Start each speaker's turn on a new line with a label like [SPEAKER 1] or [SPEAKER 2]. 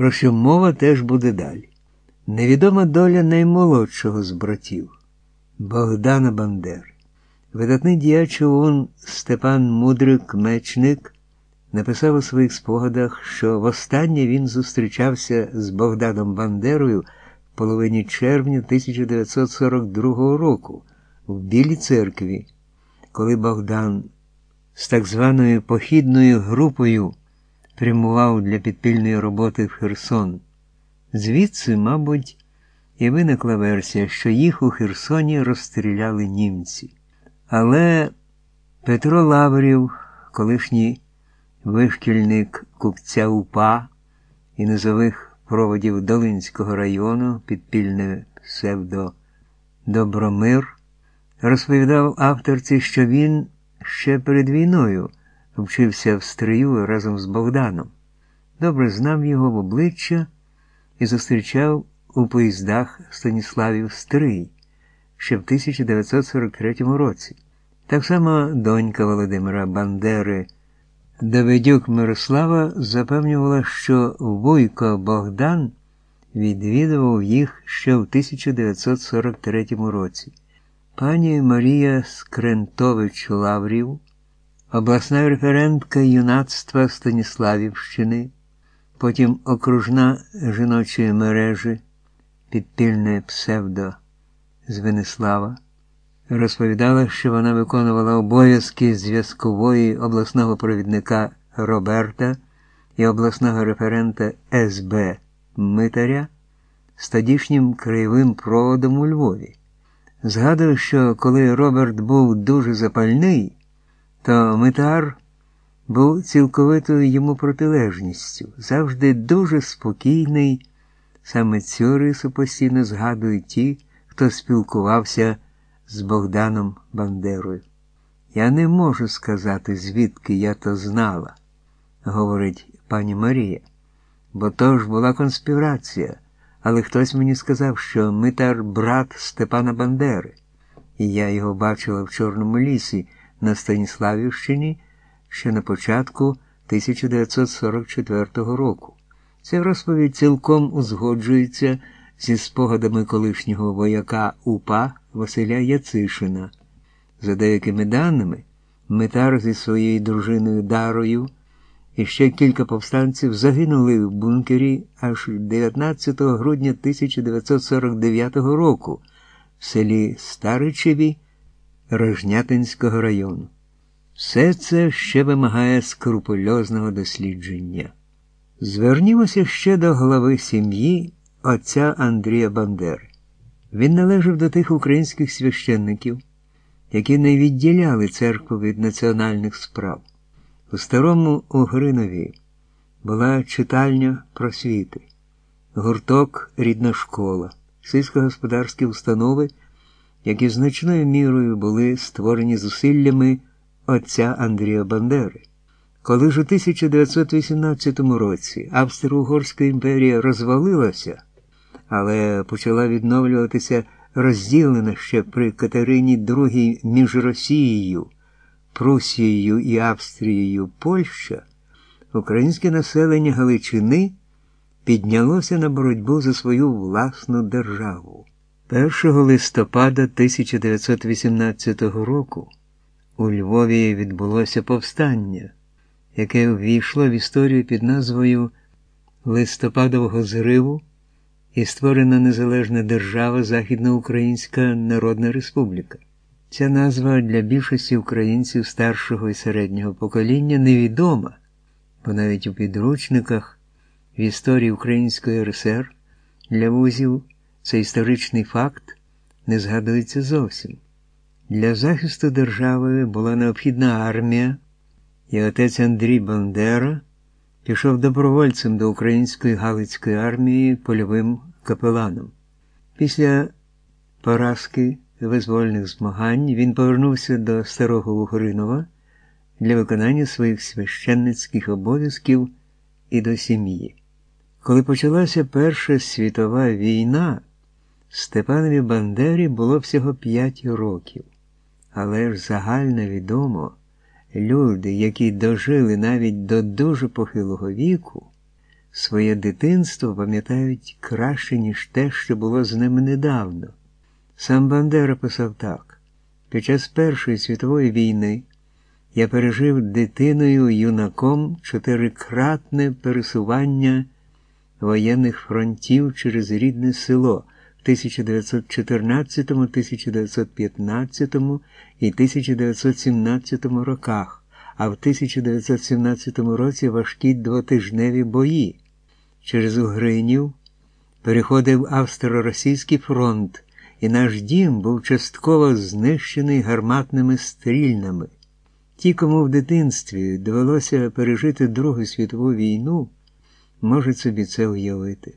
[SPEAKER 1] про що мова теж буде далі. Невідома доля наймолодшого з братів Богдана Бандери. Видатний діяч ОУН Степан Мудрик Мечник написав у своїх спогадах, що востаннє він зустрічався з Богданом Бандерою в половині червня 1942 року в Білій церкві, коли Богдан з так званою похідною групою прямував для підпільної роботи в Херсон. Звідси, мабуть, і виникла версія, що їх у Херсоні розстріляли німці. Але Петро Лаврів, колишній вишкільник купця УПА і низових проводів Долинського району, підпільне псевдо Добромир, розповідав авторці, що він ще перед війною вчився в стрию разом з Богданом. Добре знав його в обличчя і зустрічав у поїздах Станіславів Стрий ще в 1943 році. Так само донька Володимира Бандери Давидюк Мирослава запевнювала, що Вуйко Богдан відвідував їх ще в 1943 році. Пані Марія Скрентович Лаврів, обласна референтка юнацтва Станіславівщини, потім окружна жіночої мережі, підпільне псевдо з Венеслава, розповідала, що вона виконувала обов'язки зв'язкової обласного провідника Роберта і обласного референта СБ Митаря з тодішнім краєвим проводом у Львові. Згадую, що коли Роберт був дуже запальний, то Митар був цілковитою йому протилежністю, завжди дуже спокійний. Саме цю рису постійно згадують ті, хто спілкувався з Богданом Бандерою. Я не можу сказати, звідки я то знала, говорить пані Марія, бо то ж була конспірація, але хтось мені сказав, що Митар брат Степана Бандери, і я його бачила в Чорному лісі на Станіславівщині ще на початку 1944 року. Ця розповідь цілком узгоджується зі спогадами колишнього вояка УПА Василя Яцишина. За деякими даними, Метар зі своєю дружиною Дарою і ще кілька повстанців загинули в бункері аж 19 грудня 1949 року в селі Старичеві Рожнятинського району. Все це ще вимагає скрупульозного дослідження. Звернімося ще до глави сім'ї отця Андрія Бандери. Він належав до тих українських священників, які не відділяли церкву від національних справ. У старому Угринові була читальня просвіти, гурток рідна школа, сільськогосподарські установи, які значною мірою були створені зусиллями отця Андрія Бандери. Коли ж у 1918 році Австро-Угорська імперія розвалилася, але почала відновлюватися розділена ще при Катерині II між Росією, Прусією і Австрією Польща, українське населення Галичини піднялося на боротьбу за свою власну державу. 1 листопада 1918 року у Львові відбулося повстання, яке ввійшло в історію під назвою Листопадового зриву і створена незалежна держава Західноукраїнська Народна Республіка. Ця назва для більшості українців старшого і середнього покоління невідома, бо навіть у підручниках в історії Української РСР для вузів цей історичний факт не згадується зовсім. Для захисту держави була необхідна армія, і отець Андрій Бандера пішов добровольцем до української Галицької армії польовим капеланом. Після поразки визвольних змагань він повернувся до старого Угринова для виконання своїх священницьких обов'язків і до сім'ї. Коли почалася Перша світова війна, Степанові Бандері було всього 5 років. Але ж загально відомо, люди, які дожили навіть до дуже похилого віку, своє дитинство пам'ятають краще, ніж те, що було з ними недавно. Сам Бандера писав так: під час Першої світової війни я пережив дитиною юнаком чотирикратне пересування воєнних фронтів через рідне село 1914, 1915 і 1917 роках, а в 1917 році важкі двотижневі бої. Через Угринів переходив Австро-Російський фронт, і наш дім був частково знищений гарматними стрільнами. Ті, кому в дитинстві довелося пережити Другу світову війну, можуть собі це уявити.